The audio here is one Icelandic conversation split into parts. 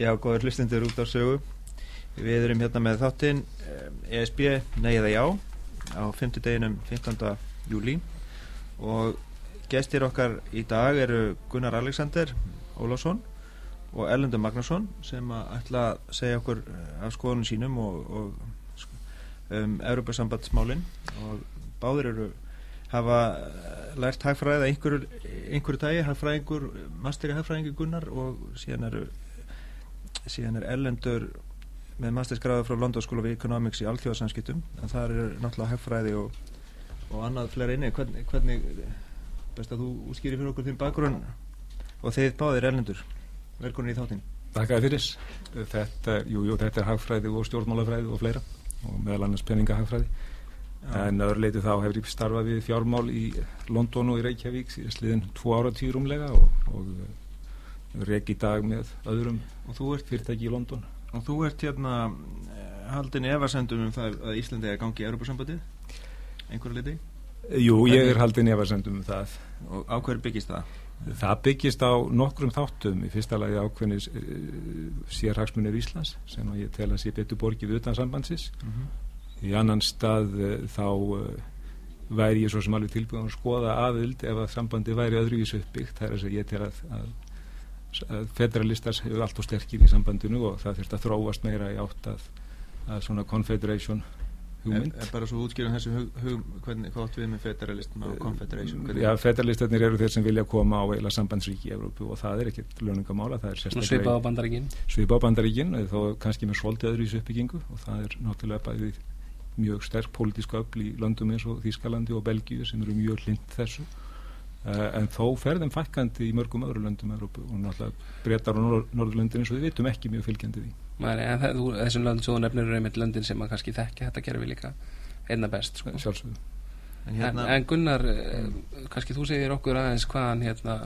Já, góður hlustendur út á sögu. Við erum hérna með þáttinn ESB Nei eða Já á 5. deginum 15. júli og gestir okkar í dag eru Gunnar Alexander Ólásson og Erlendur Magnusson sem að ætla að segja okkur eh, af skoðunum sínum og, og um Európa-sambandsmálin og báðir eru hafa lært hagfræði að einhverju, einhverju tægi, hagfræðingur, masteri hagfræðingur Gunnar og síðan eru síðan er Erlendur með mastersgráðu frá London School of Economics í alþjóðarsamskiptum en það er náttúrulega hagfræði og, og annað fleira inni. Hvernig, hvernig best að þú útskýri fyrir okkur þinn bakgrunn og þeir báðir Erlendur. Velkomin í þáttinn. Takk fyrir. Þetta, jú, jú, þetta er hagfræði og stjórnmálafræði og fleira. Og meðal annars peningahagfræði. En öðru leiti þá hefur ég starfað við fjármál í London og í Reykjavík síðan tvo ára týrumlega og, og reg í dag með öðrum fyrirtæki í London Og þú ert hérna haldin efarsendum um það að Íslandi er gangi í Europasambandið? Einhverju liti? Jú, ég er haldin efarsendum um það. Og á hverju byggist það? Það byggist á nokkrum þáttum. Í fyrsta lagi ákveðnis uh, sérhagsmunir Íslands sem ég tel að sé betur borgið utan sambandsins. Mm -hmm. Í annan stað uh, þá væri ég svo sem alveg tilbúin að skoða aðild ef að sambandi væri öðruvísu uppbyggt. Það er þess að ég tel að, að federalistar hefur allt og sterkir í sambandinu og það þurft að þróast meira í átt að, að svona confederation hugmynd. Er, er bara svo útskýrðan þessu hug, hug, hvernig, hvað átt við með federalism og confederation? Hvernig? Já, federalistarnir eru þeir sem vilja koma á eila sambandsríki í Evrópu og það er ekkert löningamála, það er sérstaklega Svipa á bandaríkin Svipa á bandaríkin, þó kannski með svolítið öðru í þessu uppbyggingu og það er náttúrulega bæðið mjög sterk pólitíska öfl í löndum eins og Þískalandi og Belgíu sem eru mjög hlind þessu en þó ferðum fækkandi í mörgum öðru löndum Európu og náttúrulega breytar á nor Norðurlöndin eins og við vitum ekki mjög fylgjandi því Mæri, en það, þú, þessum löndum svo nefnir eru einmitt löndin sem að kannski þekki þetta gerfi líka einna best sko. Sjálfsögðu en, hérna, en, en Gunnar, mm. kannski þú segir okkur aðeins hvaðan hérna,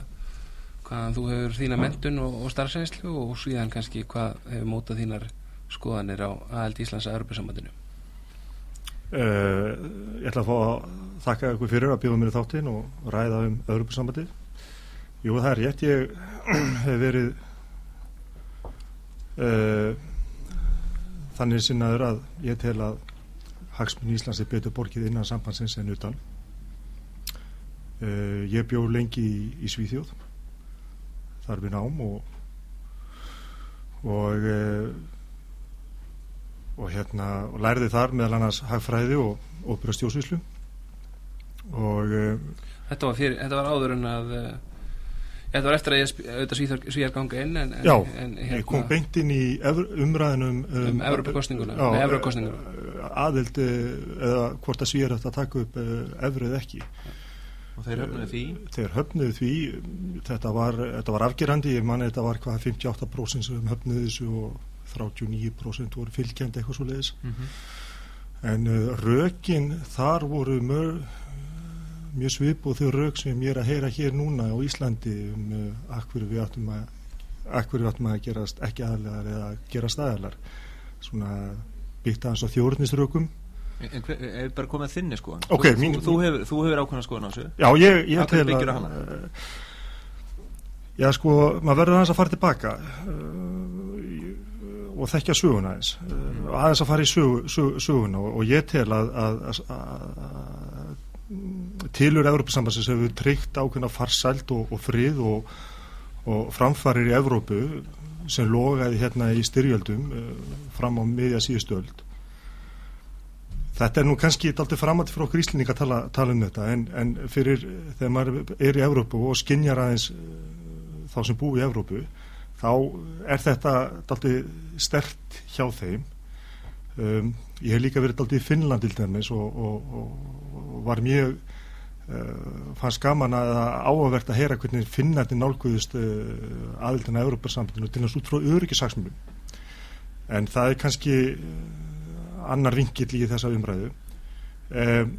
hvaðan þú hefur þína mentun og, og starfsæðislu og síðan kannski hvað hefur mótað þínar skoðanir á aðeld Íslands að Europasambandinu Uh, ég ætla að fá að þakka ykkur fyrir að bjóða mér í þáttinn og ræða um öðrupusambandið Jú það er rétt ég hef verið uh, þannig sinnaður að ég tel að hagsmunni Íslands er betur borgið innan sambandsins en utan. Uh, ég bjó lengi í, í Svíþjóð þar við nám og og og hérna og lærði þar meðal annars hagfræði og óperastjósvíslu og uh, þetta, var fyrir, þetta var áður en að uh, þetta var eftir að ég auðvitað svíjar ganga inn en, já, en, hérna, ég kom beint inn í umræðinum um, um Evropakostninguna aðild eða hvort að svíjar þetta taka upp efrið ekki. Og þeir höfnuðu því? Þeir höfnuðu því. Þetta var, þetta var afgerandi. Ég manni þetta var hvað 58% sem höfnuðu þessu og 39% voru fylgjandi eitthvað svo leiðis mm -hmm. en uh, rökin þar voru mjög, mjög svip og þau rök sem ég er að heyra hér núna á Íslandi um uh, akkur við áttum að akkur við áttum að gerast ekki aðlegar eða gerast aðlar svona byggt aðeins á þjórnisrökum En hver, er bara komið þinni sko okay, þú, mín, þú, þú hefur, hefur ákveðna skoðan á þessu. Já, ég, ég tel að uh, Já, sko, maður verður aðeins að fara tilbaka uh, og þekkja söguna aðeins. Mm. aðeins að fara í sög, sög, söguna og, og ég tel að, að, að, að tilur Európa-sambansins hefur tryggt ákveðna farsælt og, og frið og, og framfarir í Európu sem logaði hérna í styrjöldum uh, fram á miðja síðustöld Þetta er nú kannski alltaf framætti fyrir okkur íslendinga að tala, tala um þetta en, en fyrir þegar maður er í Európu og skinjar aðeins uh, þá sem búi í Európu þá er þetta aldrei stert hjá þeim. Um, ég hef líka verið aldrei í Finnland til dæmis og, og, og, og var mjög fannst gaman að áhugavert að heyra hvernig Finnlandi nálguðist uh, aðildina að Európa-sambandinu til þess út frá öryggisaksmunum en það er kannski uh, annar vingill í þessa umræðu. Um,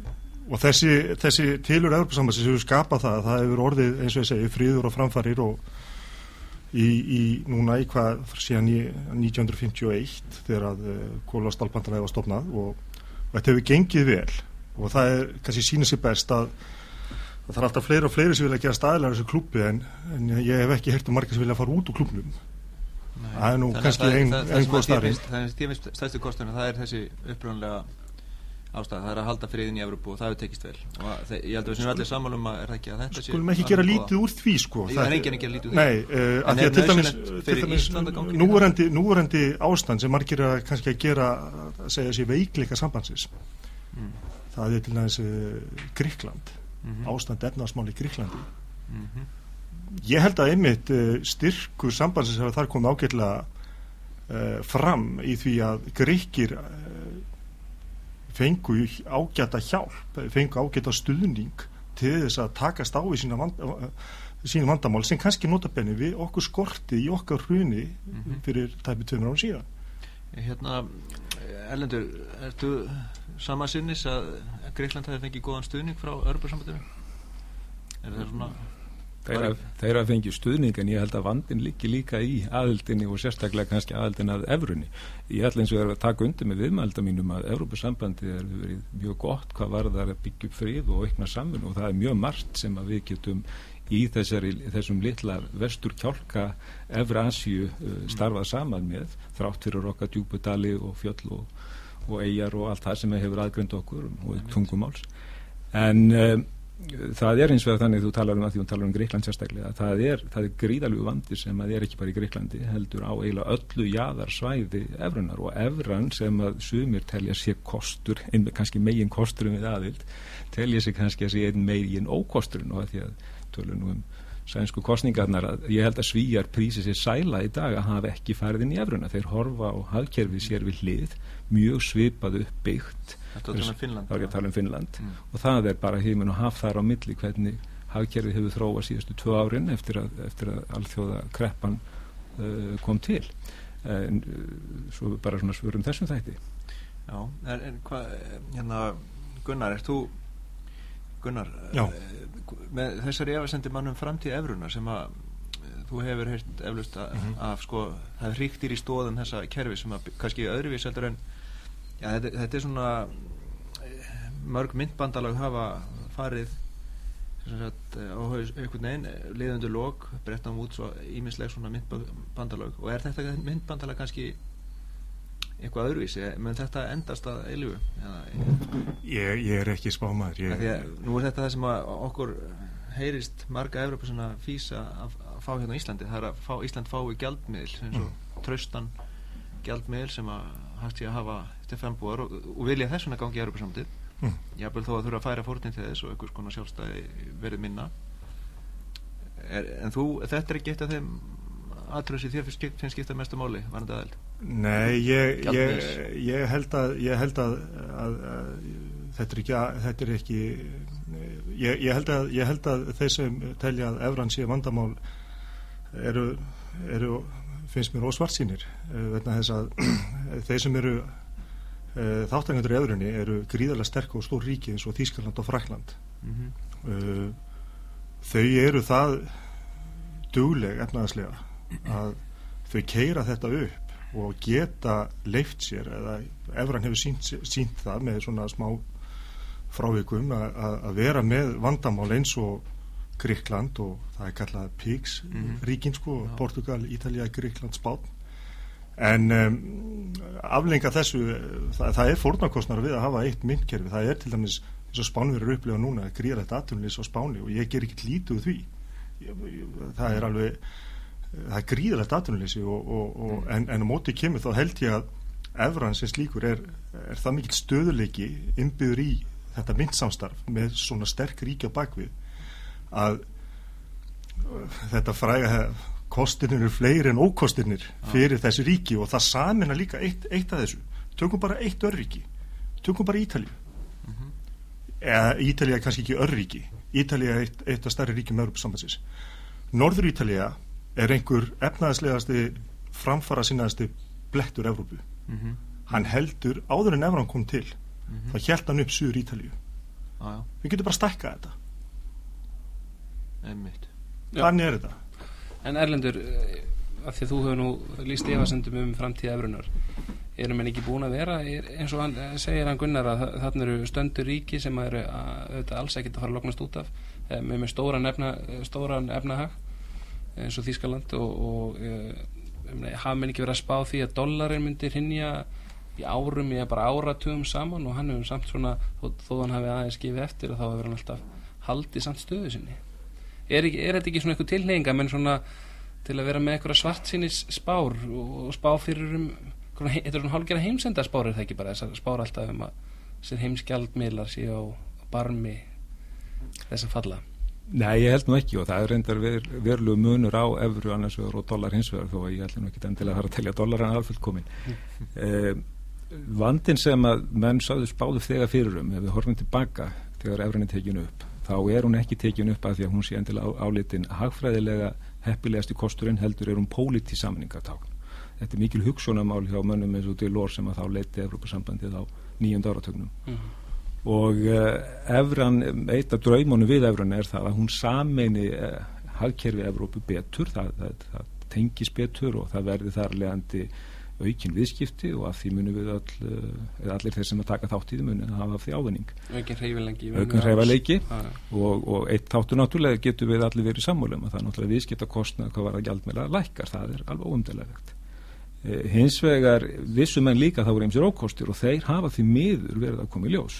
og þessi, þessi tilur Európa-sambandinu sem hefur skapað það það hefur orðið eins og ég segi fríður og framfarir og í, í núna í hvað síðan í 1951 þegar að eh, kólastalbandalega var stopnað og, og þetta hefur gengið vel. Og það er kannski sínir sér best að það er alltaf fleiri og fleiri sem vilja gera staðilega þessu klúpi en, en ég hef ekki hert um margir sem vilja fara út úr klúpnum það er nú kannski einn góð starri það er tímist stæðstu kostunum það er þessi uppröðunlega ástæða, það er að halda friðin í Evropu og það hefur tekist vel. Og það, ég held að við sem allir sammálum að er ekki að þetta sé Skulum ekki gera lítið úr því sko. Það er enginn ekki að lítið úr því. Nei, uh, að því að til dæmis, dæmis núverandi, núverandi ástand sem margir að kannski að gera að segja sér veikleika sambandsins. Mm. það er til dæmis uh, Gríkland mm -hmm. ástand efnarsmál í Gríklandi mm -hmm. Ég held að einmitt uh, styrkur sambandsins hefur þar komið ágætlega fram í því að Gríkir fengu ágæta hjálp, fengu ágæta stuðning til þess að takast á í sína, vand, sína vandamál sem kannski notabenni við okkur skorti í okkar hruni mm -hmm. fyrir tæpi 200 ára síðan. Hérna, Erlendur, ertu sama sinnis að Greikland hefði fengið góðan stuðning frá örbursambandinu? Er það svona... Þeir, þeir að fengja stuðning en ég held að vandin líki líka í aðildinni og sérstaklega kannski aðildin að efrunni. Ég ætla eins og er að taka undir með viðmælda mínum að Európa-sambandi er verið mjög gott hvað var það að byggja upp frið og aukna saman og það er mjög margt sem að við getum í þessari, þessum litla vestur kjálka efra Asju uh, starfað saman með þrátt fyrir okkar djúbudali og fjöll og, og eigjar og allt það sem hefur aðgrönd okkur og tungumáls. En um, það er eins og þannig þú talar um að því þú talar um Greikland sérstaklega það er, er gríðaljú vandi sem að er ekki bara í Greiklandi heldur á eiginlega öllu jáðarsvæði efrunar og efran sem að sumir telja sér kostur einn kannski megin kosturum við aðvild telja sér kannski að sé einn megin ókosturinn og að því að tölunum um sænsku kostningarnar að ég held að svíjar prísi sér sæla í dag að hafa ekki farið inn í efruna þeir horfa á hafkerfið sér við hlið mjög svipað uppbyggt þá er ég að tala um Finnland. Mm. og það er bara heimin og haf þar á milli hvernig hafkerfið hefur þróa síðustu tvö árin eftir að, eftir að alþjóða kreppan uh, kom til. En uh, svo bara svona svörum þessum þætti. Já, en, en hvað hérna Gunnar, er þú Gunnar, uh, með þessari efasendi mannum framtíð efrunar sem að uh, þú hefur heilt eflust að, mm -hmm. af sko, það ríktir í stóðum þessa kerfi sem að kannski öðruvís heldur en Já, þetta, þetta er svona eh, mörg myndbandalag hafa farið sagt, eh, á einhvern veginn eh, liðundur lók, brettan út svo ímisleg svona myndbandalag og er þetta myndbandalag kannski eitthvað öðruvísi, menn þetta endast að eilugu? Ég, ég er ekki spámaður ég... Nú er þetta það sem okkur heyrist marga Evropa físa að, fá hérna í Íslandi, það er að fá, Ísland fái gjaldmiðl eins og mm. tröstan gjaldmiðl sem að hægt sé að hafa til fembúar og, og vilja þessuna gangi í Európa samtid mm. jábel þó að þurfa að færa fórtin til þess og einhvers konar sjálfstæði verið minna er, en þú, þetta er ekki eitt af þeim aðtröðs í þér finnst skipta mestu máli, var þetta aðeld? Nei, ég, ég, ég held að, ég held að, að, að þetta er ekki, þetta er ekki ég, ég held að ég held að þeir sem telja að Evran sé vandamál eru, eru finnst mér ósvartsýnir eh, vegna þess að þeir sem eru Eh, þáttangandur í öðrunni eru gríðarlega sterk og stór ríki eins og Þískarland og Frækland mm -hmm. þau eru það dugleg efnaðaslega að þau keira þetta upp og geta leift sér eða Efran hefur sínt, sínt það með svona smá frávikum að vera með vandamál eins og Gríkland og það er kallað PIGS mm -hmm. ríkin sko, Portugal, Ítalija, Gríkland, Spán. En um, aflenga þessu það, það er fórnarkostnar við að hafa eitt myndkerfi, það er til dæmis eins og spánverður upplifa núna, gríðrætt aðtunleys á spáni og ég ger ekki lítið úr því. Það er alveg það er gríðrætt aðtunleysi en, en á móti kemur þá held ég að efran sem slíkur er, er það mikill stöðuleiki innbyður í þetta myndsamstarf með svona sterk ríkja bakvið að þetta fræga kostinir eru fleiri en ókostinir fyrir þessi ríki og það samina líka eitt, eitt af þessu. Tökum bara eitt örríki. Tökum bara Ítalið mm -hmm. eða Ítalið er kannski ekki örríki. Ítalið er eitt, eitt af starri ríkjum með Norður Ítalið er einhver efnaðslegasti framfara sinnaðasti blettur Európu mm -hmm. hann heldur áður en Evran kom til. Mm -hmm. þá held hann upp Suður Ítalið við getum bara stakkað þetta. Einmitt. Þannig er þetta. En Erlendur, eh, af því að þú hefur nú líst efasendum um framtíða efrunar erum en ekki búin að vera? Eins og hann, eh, segir hann Gunnar að þarna eru stöndur ríki sem eru að, alls ekkert að fara að loknast út af. Eh, með, með stóran, efna, stóran efnahag eins og Þískaland og, og hafa menn ekki verið að spá því að dollarin myndir hinja í árum eða bara áratugum saman og hann hefur samt svona þó, þó hann hafi aðeins gefið eftir og þá hefur hann alltaf haldið samt stöðu sinni. Er, ekki, er þetta ekki svona eitthvað tilhenga menn svona til að vera með eitthvað svart sinnis spár og spá fyrir um þetta er svona hálfgerða heimsenda spár er það ekki bara þess að spár alltaf um að sér heimskjaldmiðlar síðan á barmi þess að falla Nei, ég held nú ekki og það er reyndar ver, verlu munur á efru annars vegar og dólar hins vegar þó að ég held nú ekki endilega að fara að telja dólar en alveg komin eh, vandin sem að menn sáðu spáðu þegar fyrirum ef við horfum tilbaka þegar efran er tekinu upp þá er hún ekki tekinu upp að því að hún sé endilega álitin hagfræðilega heppilegast í kosturinn heldur er hún pólítið samningartákn þetta er mikil hugsunamál hjá mönnum eins og til lór sem að þá leiti Evropasambandið á nýjönda áratögnum mm -hmm. Og uh, Evran, eitt af draumunum við Evran er það að hún sameini uh, hagkerfi Evrópu betur það, það, það tengis betur og það verði þar leðandi aukin viðskipti og að því munum við all, uh, allir þeir sem að taka þátt í því munum að hafa því ávinning. Aukin hreyfilengi aukin hreyfilengi og, og eitt þáttu náttúrulega getur við allir verið sammálum að það er náttúrulega viðskipta kostna hvað var að gjaldmeila lækkar, það er alveg óumdæðilegt Eh, hins vegar vissum en líka þá voru eins og ókostir og þeir hafa því miður verið að koma í ljós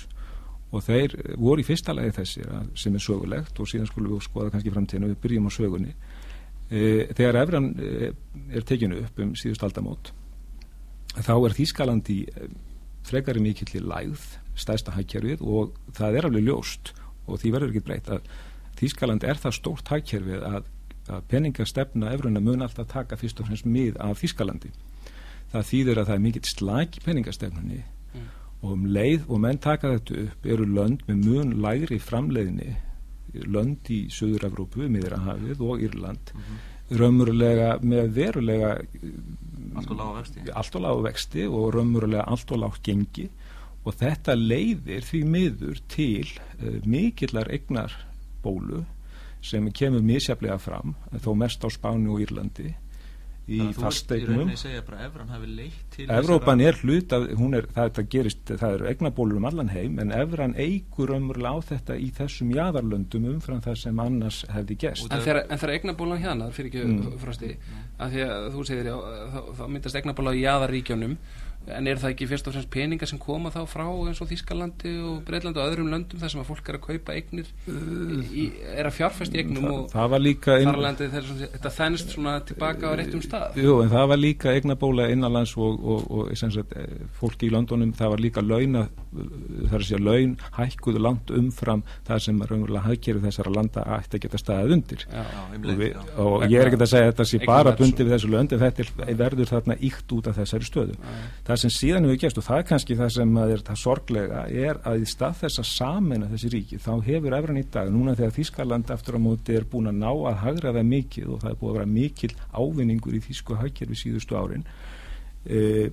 og þeir voru í fyrsta lagi þessir sem er sögulegt og síðan skulum við skoða kannski framtíðinu og við byrjum á sögunni e, þegar Efran e, er tekinu upp um síðust aldamót þá er Þískaland í frekari mikill í læð stæsta hækjærfið og það er alveg ljóst og því verður ekki breytt að Þískaland er það stórt hækjærfið að, að peningastefna Efruna mun alltaf taka fyrst og fremst mið af Þískalandi það þýðir að það er mikill slag í peningastefnunni. Og um leið og menn taka þetta upp eru lönd með mun lægri framleiðni lönd í Suður-Evrópu, Miðrahafið og Írland mm -hmm. raumurulega með verulega allt og lágu vexti. og raumurulega allt og lágt gengi. Og þetta leiðir því miður til uh, mikillar egnar bólu sem kemur misjaflega fram þó mest á Spáni og Írlandi í fasteignum. Evrópan er hlut að er, það, gerist, það eru egnabólur um allan heim en Evran eigur ömurlega á þetta í þessum jáðarlöndum umfram það sem annars hefði gæst En þegar egnabólan hérna fyrir ekki mm. frosti að því að þú segir þá, þá myndast egnabóla í jáðarríkjónum en er það ekki fyrst og fremst peninga sem koma þá frá eins og Þískalandi og Breitlandi og öðrum löndum þar sem að fólk er að kaupa eignir í, er að fjárfæst í eignum og þarlandi þetta þennst svona tilbaka á réttum stað? Jú, en það var líka eignabóla innanlands og, og, og, og sagt, eh, fólki í Londonum, það var líka launa það er að segja laun hækkuðu langt umfram það sem raunverulega hafkerið þessara landa ætti að geta staðið undir. Já, já, við, og ég er ekki að segja að þetta sé bara bundið við þessu lönd en þetta verður þarna íkt út af þessari stöðu það sem síðan hefur gerst og það er kannski það sem er það sorglega er að í stað þess að samena þessi ríki þá hefur efran í dag núna þegar Þískarland eftir á móti er búin að ná að hagra það mikið og það er búin að vera mikil ávinningur í Þísku hagkerfi síðustu árin e,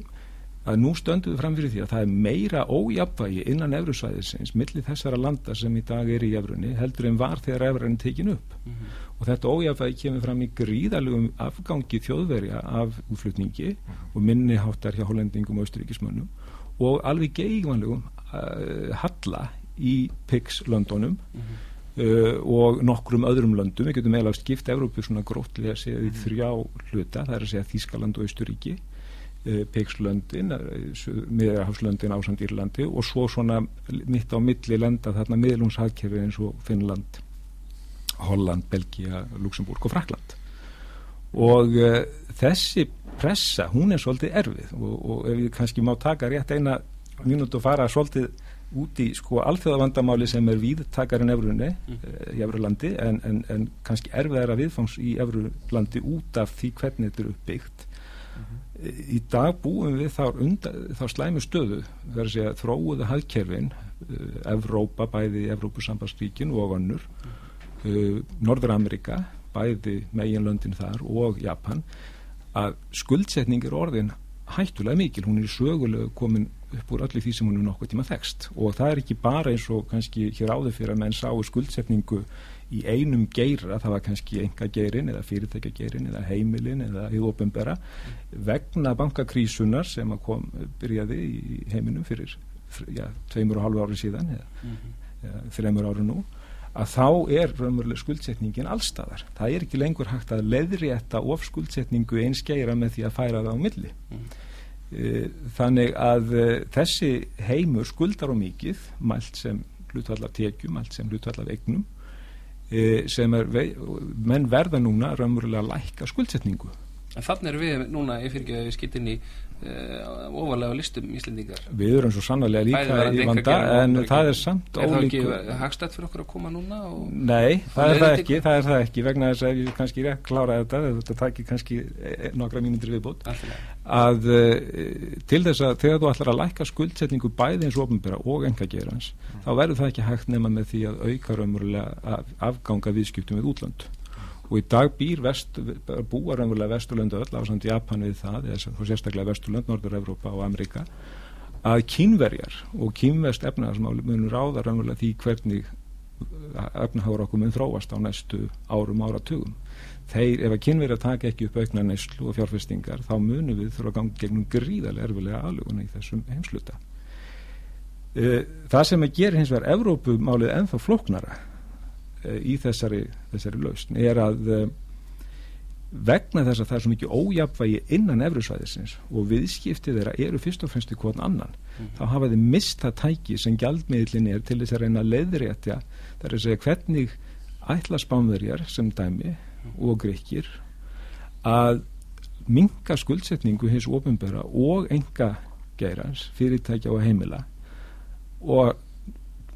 að nú stöndum við fram fyrir því að það er meira ójapvægi innan efrusvæðisins millir þessara landa sem í dag er í efrunni heldur en var þegar efran tekin upp mm -hmm. og þetta ójapvægi kemur fram í gríðalögum afgangi þjóðverja af útflutningi mm -hmm. og minniháttar hjá hollendingum og austuríkismönnum og alveg geivanlegum uh, halla í PIX löndunum mm -hmm. uh, og nokkrum öðrum löndum, við getum eiginlega skipt Evrópu svona grótlega séð í mhm. þrjá hluta, það er að segja Þískaland og Austuríki Eh, Peikslöndin, eh, miðarhafslöndin ásand Írlandi og svo svona mitt á milli lenda þarna miðlungshagkerfi eins og Finnland, Holland, Belgia, Luxemburg og Frakland og uh, þessi pressa, hún er svolítið erfið og, og ef við kannski má taka rétt eina mínúti og fara svolítið út í sko alþjóðavandamáli sem er viðtakar en Evrunni, mm. í Evrulandi en, en, en kannski erfiðara viðfangs í Evrulandi út af því hvernig þetta er uppbyggt í dag búum við þá, undar, þá slæmu stöðu verður að segja þróuðu hafkerfin uh, Evrópa, bæði Evrópusambansríkin og önnur uh, Norður-Amerika, bæði meginlöndin þar og Japan að skuldsetning er orðin hættulega mikil, hún er sögulega komin upp úr allir því sem hún er nokkuð tíma þekst og það er ekki bara eins og kannski hér áður fyrir að menn sáu skuldsetningu í einum geira, það var kannski enga geirin eða fyrirtækja geirin eða heimilin eða í ofinbera vegna bankakrísunar sem að kom byrjaði í heiminum fyrir já, tveimur og halvu ári síðan eða, mm -hmm. eða þreimur ári nú að þá er raunveruleg skuldsetningin allstaðar. Það er ekki lengur hægt að leðrétta of skuldsetningu einskeira með því að færa það á milli. Mm. Þannig að uh, þessi heimur skuldar á mikið, mælt sem hlutvallar tekjum, mælt sem hlutvallar eignum, uh, sem er, menn verða núna raunverulega að lækka skuldsetningu. En þannig er við núna, ég fyrir ekki að við skittin í uh, ofalega listum íslendingar Við erum svo sannlega líka í vanda en það er samt ólíku Er það ekki hagstætt fyrir okkur að koma núna? Nei, það er það ekki, það er það ekki vegna þess að ég kannski rétt klára þetta þetta takir kannski eh, nokkra mínundir viðbútt að uh, til þess að þegar þú ætlar að læka skuldsetningu bæði eins og ofnbæra og enga gerans mm. þá verður það ekki hægt nema með því að auka raunverulega afganga viðskiptum við útland og í dag býr vest, búar raunverulega Vesturlöndu öll ásand Japan við það eða sérstaklega Vesturlönd, Norður-Európa og Amerika að kínverjar og kínvest efnaðarsmáli munur áða raunverulega því hvernig efnahára okkur mun þróast á næstu árum áratugum. Þeir, ef að kynverja taka ekki upp aukna neyslu og fjárfestingar, þá munum við þurfa að ganga gegnum gríðarlega erfilega aðluguna í þessum heimsluta eh, það sem að gera hins vegar Evrópumálið ennþá flóknara í þessari, þessari lausn er að eh, vegna þess að það er svo mikið ójapvægi innan efruðsvæðisins og viðskiptið þeirra eru fyrst og fremst í kvotn annan mm. þá hafa þið mista tæki sem gjaldmiðlin er til þess að reyna að leiðréttja það er að segja hvernig ætla spánverjar sem dæmi mm. og greikir að minga skuldsetningu hins ofinbæra og enga geirans fyrirtækja og heimila og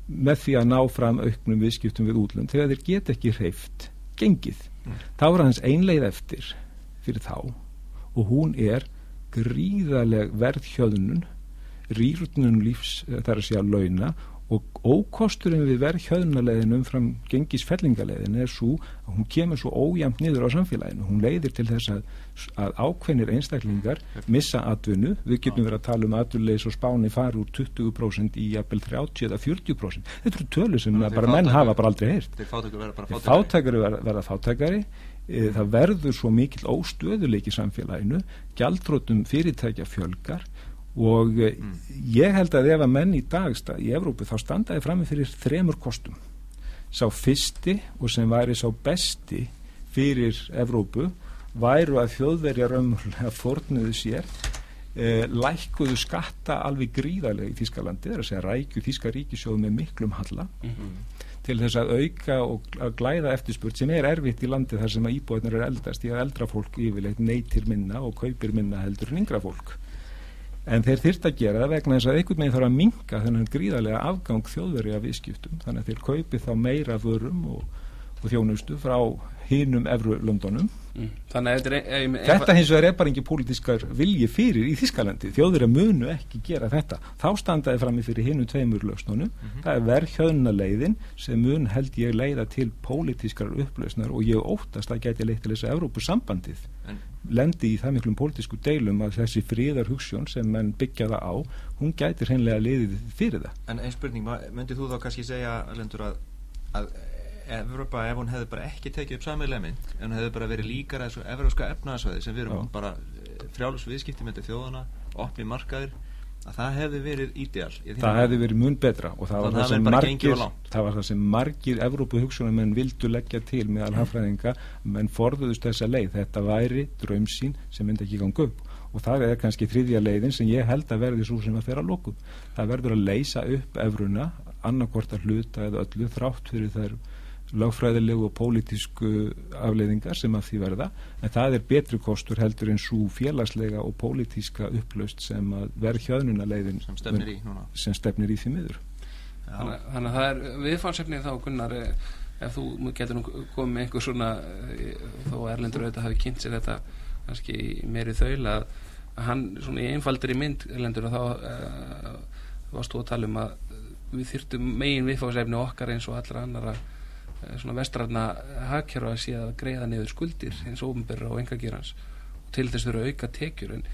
með því að ná fram auknum viðskiptum við útlönd þegar þeir get ekki hreift gengið. Mm. Þá er hans einleið eftir fyrir þá og hún er gríðaleg verðhjöðnun rýrnun lífs þar að segja launa og ókosturinn við verðhjöðunarleðin umfram gengisfellingarleðin er svo að hún kemur svo ójæmt niður á samfélaginu. Hún leiðir til þess að, að ákveðnir einstaklingar missa atvinnu. Við getum verið að tala um atvinnulegis og spáni fari úr 20% í jafnvel 30 eða 40%. Þetta eru tölu sem bara menn hafa bara aldrei heyrt. Þeir fátækari verða fátækari. Fátækari verða, verða fátækari. E, það verður svo mikill óstöðuleik í samfélaginu. Gjaldrótum fyrirtækja fjölgar og mm. ég held að ef að menn í dag í Evrópu þá standaði fram með fyrir þremur kostum sá fyrsti og sem væri sá besti fyrir Evrópu væru að þjóðverja raunverulega fornuðu sér eh, lækkuðu skatta alveg gríðarlega í Þískalandi, það er að segja rækju Þíska ríkisjóðu með miklum halla mm -hmm. til þess að auka og að glæða eftirspurt sem er erfitt í landi þar sem að íbúðunar er eldast, því að eldra fólk yfirleitt neytir minna og kaupir minna heldur en yngra fólk en þeir þyrst að gera það vegna þess að einhvern veginn þarf að minka þennan gríðarlega afgang þjóðveri af viðskiptum. Þannig að þeir kaupi þá meira vörum og, og þjónustu frá hinnum Evru-Londonum mm. þetta hins vegar er bara ekki pólitískar vilji fyrir í Þískalandi þjóður að munu ekki gera þetta þá standaði fram í fyrir hinnum tveimur lögstunum mm -hmm. það er verðhjöðnaleiðin sem mun held ég leiða til pólitískar upplösnar og ég óttast að geti leitt til þess að Evrópusambandið en lendi í það miklum pólitísku deilum að þessi fríðar hugssjón sem mann byggja það á hún gætir hennilega liðið fyrir það En einn spurning, myndið þú þá kannski segja Lendur að, að Evropa, ef hún hefði bara ekki tekið upp sammeðlega mynd en hún hefði bara verið líkar þessu evróska efnaðsvæði sem við erum Já. bara eh, frjálus viðskipti með þjóðana, opni markaðir að það hefði verið ídéal það hefði verið mun betra og það var það, það, margir, það var það sem margir Evrópu hugsunum menn vildu leggja til með alhafræðinga, menn forðuðust þessa leið, þetta væri draumsín sem myndi ekki ganga upp. Og það er kannski þriðja leiðin sem ég held að verði svo sem að þeirra lókum það verður að leysa upp Evruna annarkort að hluta eða öllu þrátt fyrir þær lagfræðilegu og pólitísku afleiðingar sem að því verða en það er betri kostur heldur en svo félagslega og pólitíska upplaust sem að verð hjöðnuna leiðin sem stefnir í, sem stefnir í því miður. Þannig, þannig að það er viðfánsefnið þá Gunnar eh, ef þú getur nú komið með einhver svona eh, þó Erlendur auðvitað hafi kynnt sér þetta kannski meiri þaul að, hann svona í einfaldir í mynd Erlendur og þá uh, varst þú að tala um að við þyrtum megin viðfánsefni okkar eins og allra annara svona vestræna hagkjara að sé að greiða niður skuldir eins og ofnbyrra og engagerans og til þess þurfa auka tekjur. En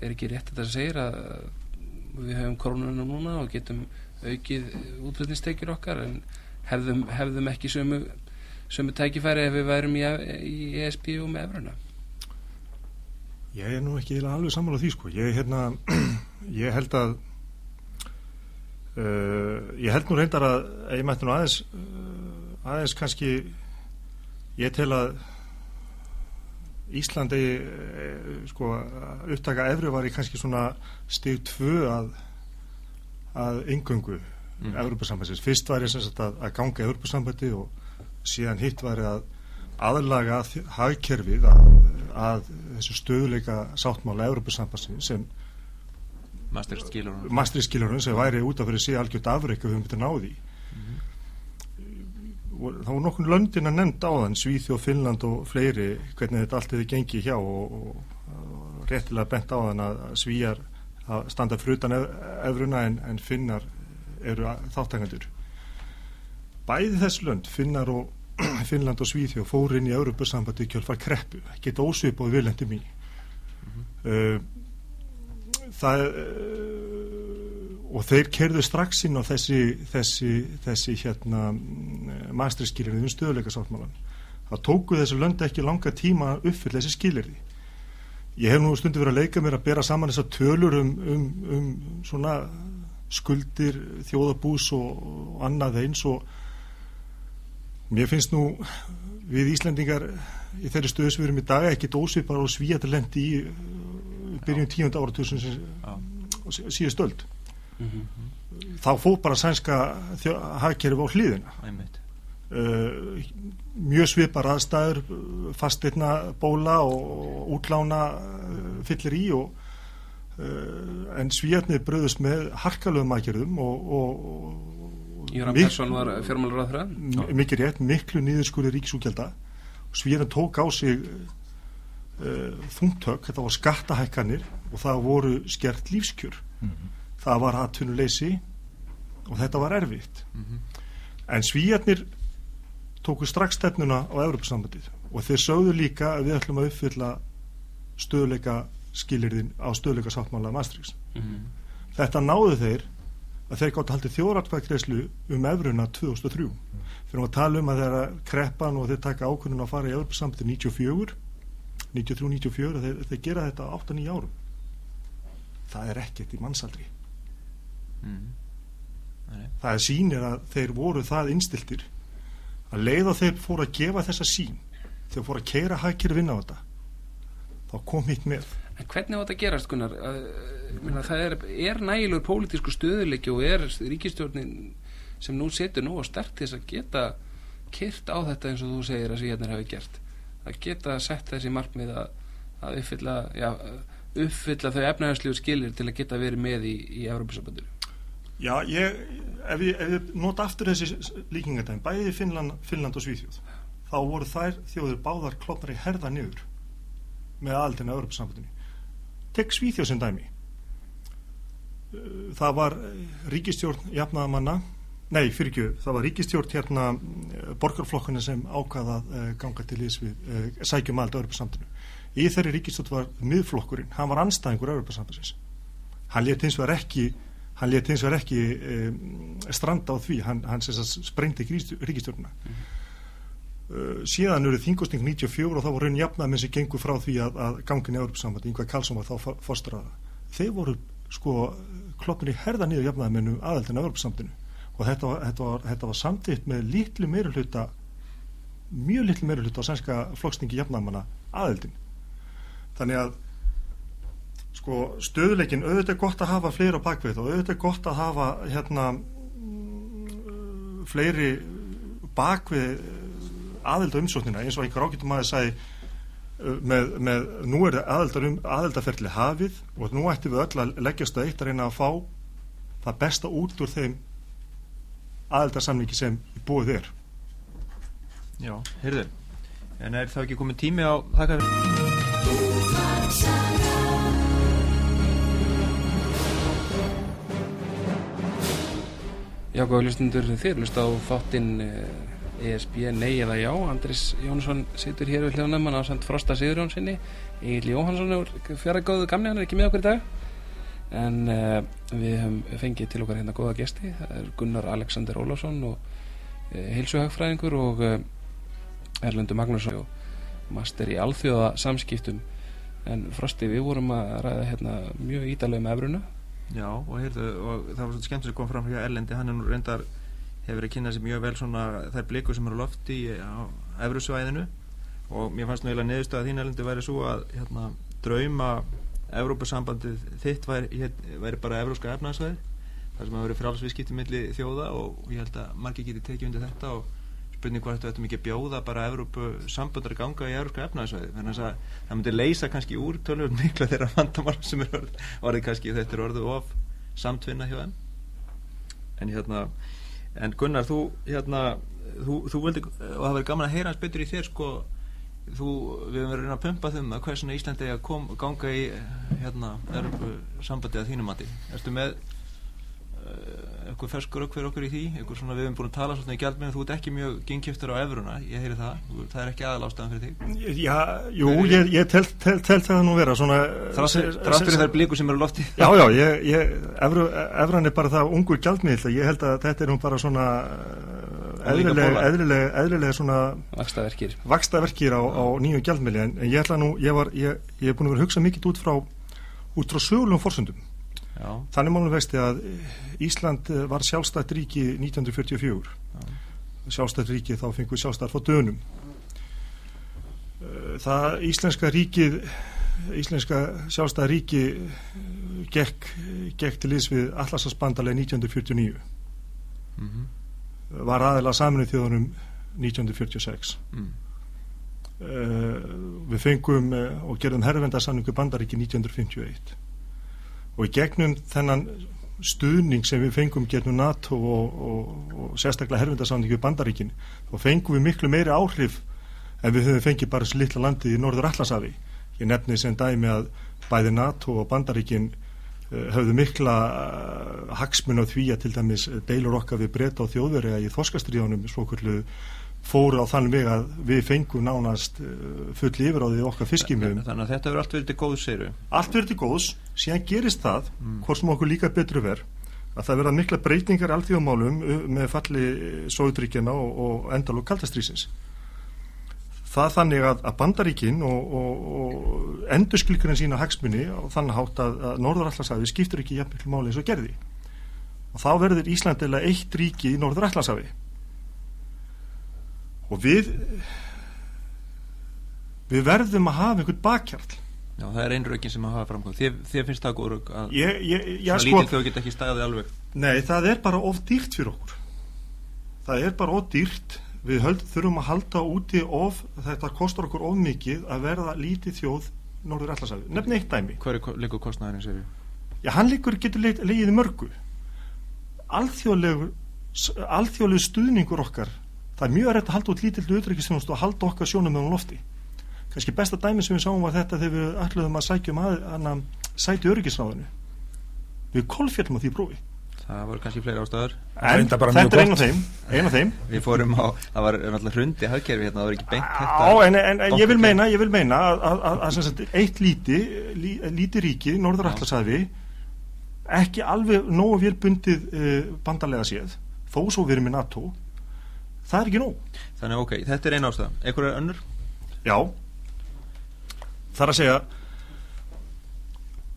er ekki rétt að það segir að við höfum krónunum núna og getum aukið útflutnistekjur okkar en hefðum, hefðum ekki sömu, sömu tækifæri ef við værum í, í ESB og með efruna Ég er nú ekki alveg samanlega því sko. Ég, hérna, ég held að uh, ég held nú reyndar að ég mætti nú aðeins uh, aðeins kannski ég tel að Íslandi eh, sko upptaka efri var í kannski svona stig tvö að að yngöngu mm. Evropasambansins. Fyrst var ég að, að ganga Evropasambandi og síðan hitt var að aðlaga hagkerfið að, að þessu stöðuleika sáttmála Evropasambansins sem Maastricht-skilurinn sem væri út af fyrir sig algjört afreik og við höfum þetta náði þá var nokkur löndin að nefnda á þann Svíþjóð, Finnland og fleiri hvernig þetta allt hefði gengið hjá og, og, réttilega bent á þann að Svíjar standa frutan efruna en, en Finnar eru þáttangandur bæði þess lönd Finnar og Finnland og Svíþjóð fór inn í Európa-sambandi kjálfar kreppu, ekkert ósvip og viljandum í. Mm -hmm. uh, það uh, og þeir kerðu strax inn á þessi þessi, þessi hérna master skilirði um stöðuleika sáttmálan það tóku þessu lönd ekki langa tíma að uppfylla þessi skilirði ég hef nú stundu verið að leika mér að bera saman þessar tölur um, um, um svona skuldir þjóðabús og, og annað eins og mér finnst nú við Íslandingar í þeirri stöðu sem við erum í dag ekkit ósvipar og svíjadalendi í byrjun tíunda áratusins síðu stöld mm -hmm. þá fóð bara sænska hagkerfi á hlýðina uh, mjög svipar aðstæður fastirna bóla og útlána uh, fyllir í og uh, en svíjarnir bröðust með harkalöfum aðgerðum og, og Jöran Persson var fjármálur á það mikið rétt, miklu nýðurskúri ríkisúkjelda og svíjarnir tók á sig þungtök, þetta var skattahækkanir og það voru skert lífskjör mm -hmm. Það var hattunuleysi og þetta var erfitt mm -hmm. en svíjarnir tóku strax stefnuna á Európa-sambandið og þeir sögðu líka að við ætlum að uppfylla stöðleika skilirðin á stöðleika sáttmála Maastrichts mm -hmm. þetta náðu þeir að þeir gátt að haldi þjóratkvæðkreislu um efruðna 2003 mm -hmm. fyrir að tala um að þeirra kreppan og þeir taka ákvörðun að fara í Európa-sambandið 94 93-94 þeir, þeir gera þetta 8-9 árum það er ekkert í mannsaldri mm. það er sínir að þeir voru það innstiltir að leiða þeir fóru að gefa þessa sín þeir fóru að keira hækir vinna á þetta þá kom hitt með En hvernig á þetta gerast Gunnar? Minna, það er, er nægilur pólitísku stöðuleiki og er ríkistjórnin sem nú setur nú á stert þess að geta kyrt á þetta eins og þú segir að svíjarnir hafi gert að geta sett þessi markmið að, að uppfylla, já, uppfylla þau efnæðarslíu skilir til að geta verið með í, í Európa-sambandur Já, ég, ef ég, ef ég nota aftur þessi líkingatæm, bæði Finnland, Finnland og Svíþjóð, þá voru þær þjóður báðar klopnar í herða niður með aldina Európa-sambandinu Tek Svíþjóð sem dæmi það var ríkistjórn jafnaðamanna Nei, fyrir ekki, það var ríkistjórn hérna eh, borgarflokkuna sem ákvaða uh, ganga til þess við uh, sækjum allt Öruparsamtinu. Í þeirri ríkistjórn var miðflokkurinn, hann var anstæðingur Öruparsamtinsins. Hann létt hins vegar ekki, hann létt hins vegar ekki um, stranda á því, hann, hann sprengti ríkistjórnuna. Mm -hmm. uh, síðan eru þingosting 94 og þá voru raun jafnað með sem gengur frá því að, að gangin í Öruparsamtinu, yngvað Karlsson var þá fórstraða. Þeir voru sko í herða nýju jafnað með aðeldin Öruparsamtinu og þetta var, þetta var, þetta var samtitt með litlu meira hluta mjög litlu meira hluta á sænska flokksningi jafnamanna aðeldin þannig að sko stöðuleikin auðvitað er gott að hafa fleira bakveit og auðvitað er gott að hafa hérna fleiri bakvið aðelda umsóknina eins og einhver ágættum aðeins sagði með, með nú er aðelda, aðeldaferli hafið og nú ættum við öll að leggjast að eitt að reyna að fá það besta út úr þeim aðeldarsamlingi sem búið er. Já, heyrðu en er það ekki komið tími á þakka Já, góða hlustundur þér hlust á þáttinn ESB eh, e Nei eða Já. Andris Jónsson situr hér við hljóðnum hann á samt Frosta Sigurjón sinni Egil Jóhansson er fjara góðu gamni hann er ekki með okkur í dag. En uh, við hefum fengið til okkar hérna góða gesti það er Gunnar Alexander Ólafsson og uh, heilsuhagfræðingur og uh, Erlendur Magnússon og master í alþjóða samskiptum en Frosti við vorum að ræða hérna mjög ídalega með efruna Já og, heyrðu, og það var svona skemmt sem kom fram frá Erlendi. Hann er nú reyndar hefur að kynna sér mjög vel svona þær blikur sem eru lofti á Evrusvæðinu. Og mér fannst náttúrulega neðustöða þín elendi væri svo að hérna, drauma Evrópusambandið þitt væri, væri bara Evróska efnaðsvæði þar sem að veri frálsviðskipti milli þjóða og ég held að margir geti tekið undir þetta og spurning hvort þetta mikið bjóða bara Evrópusambandar ganga í Evróska efnaðsvæði þannig að það myndi leysa kannski úr tölur mikla þeirra vandamál sem er orðið, orðið kannski þetta er orðið of samtvinna hjá þeim. En hérna en Gunnar, þú hérna þú, þú vildi, og það verið gaman að heyra hans betur í þér sko þú, við höfum verið að pumpa þum að hvað svona Íslandi að kom, ganga í hérna, sambandi að þínum mati. Erstu með eitthvað ferskur okkur okkur í því? Eitthvað svona við hefum búin að tala svona í gældmenn þú ert ekki mjög gengkjöftur á efruna, ég heyri það. Það er ekki aðal ástæðan fyrir þig. Já, jú, ég, ég tel, tel, tel það nú vera svona Þráttur þær blíku sem eru lofti. Já, já, ég, ég, efru, efran er bara það ungur gældmiðl ég held að þetta er nú bara svona eðlilega, eðlilega, eðlilega svona vakstaverkir vakstaverkir á, á nýju gældmiðli en ég ætla nú, ég var, ég er búin að vera að hugsa mikið út frá út frá Já. Þannig málum vexti að Ísland var sjálfstætt ríki 1944. Já. Sjálfstætt ríki þá við sjálfstætt frá dönum. Það íslenska ríkið, íslenska sjálfstætt ríki gekk, gekk til ís við Allarsasbandalega 1949. Mm -hmm. Var aðeila saminuð þjóðunum 1946. Mm. Uh, við fengum uh, og gerðum herrvendarsanningu bandaríki 1951 og í gegnum þennan stuðning sem við fengum gegnum NATO og, og, og sérstaklega herfindarsáningu í bandaríkin þá fengum við miklu meiri áhrif en við höfum fengið bara svo litla landið í norður Allasafi ég nefni sem dæmi að bæði NATO og bandaríkin uh, höfðu mikla uh, hagsmun á því að til dæmis deilur okkar við breyta á þjóðverja í þoskastriðunum svokvöldu fóru á þann veg að við fengum nánast uh, full yfir á því okkar fiskimum Þannig að þetta verður allt verið til góðs, segir við Allt verður til góðs, síðan gerist það mm. hvort sem okkur líka betru verð að það verða mikla breytingar alltíðumálum uh, með falli Sóðuríkjana og, og endal og kaltastrýsins Það þannig að, að bandaríkin og, og, og endurskilkurinn sína hagsmunni og þannig hátt að, að Norður-Allarshafi skiptur ekki jafn miklu máli eins og gerði. Og þá verður Íslandilega eitt ríki í Norður-Allarshafi og við við verðum að hafa einhvern bakkjarl Já, það er einn rökin sem að hafa framkvæm þið, þið finnst það góð rök að ég, ég, já, sko, lítið þau geta ekki staðið alveg. Nei, það er bara of dýrt fyrir okkur. Það er bara of dýrt. Við höld, þurfum að halda úti of þetta kostar okkur of mikið að verða lítið þjóð Norður Allarsæfi nefn eitt dæmi. Hver er líkur kostnæðin, segir Já, hann líkur getur leiðið mörgu. Alþjóðlegu alþjóðlegu stuðningur okkar það er mjög rætt að halda út lítill auðvitaðriksþjónust og halda okkar sjónum með hún lofti. Kannski besta dæmi sem við sáum var þetta þegar við ætluðum að sækjum að hana, sæti öryggisráðinu. Við kolfjallum á því prófi. Það voru kannski fleiri ástöður en þetta er einn af þeim, ein af þeim. við fórum á, það var náttúrulega hrundi hafgerfi hérna, það var ekki beint á, en, en, en ég vil meina, ég vil meina að, að, að, að eitt líti lí, líti ríki, Norður Allarsafi ekki alveg nógu vel bundið uh, bandalega séð. Þó svo við erum í NATO það er ekki nóg þannig ok, þetta er eina ástæða, einhverjar önnur? já. Það er að segja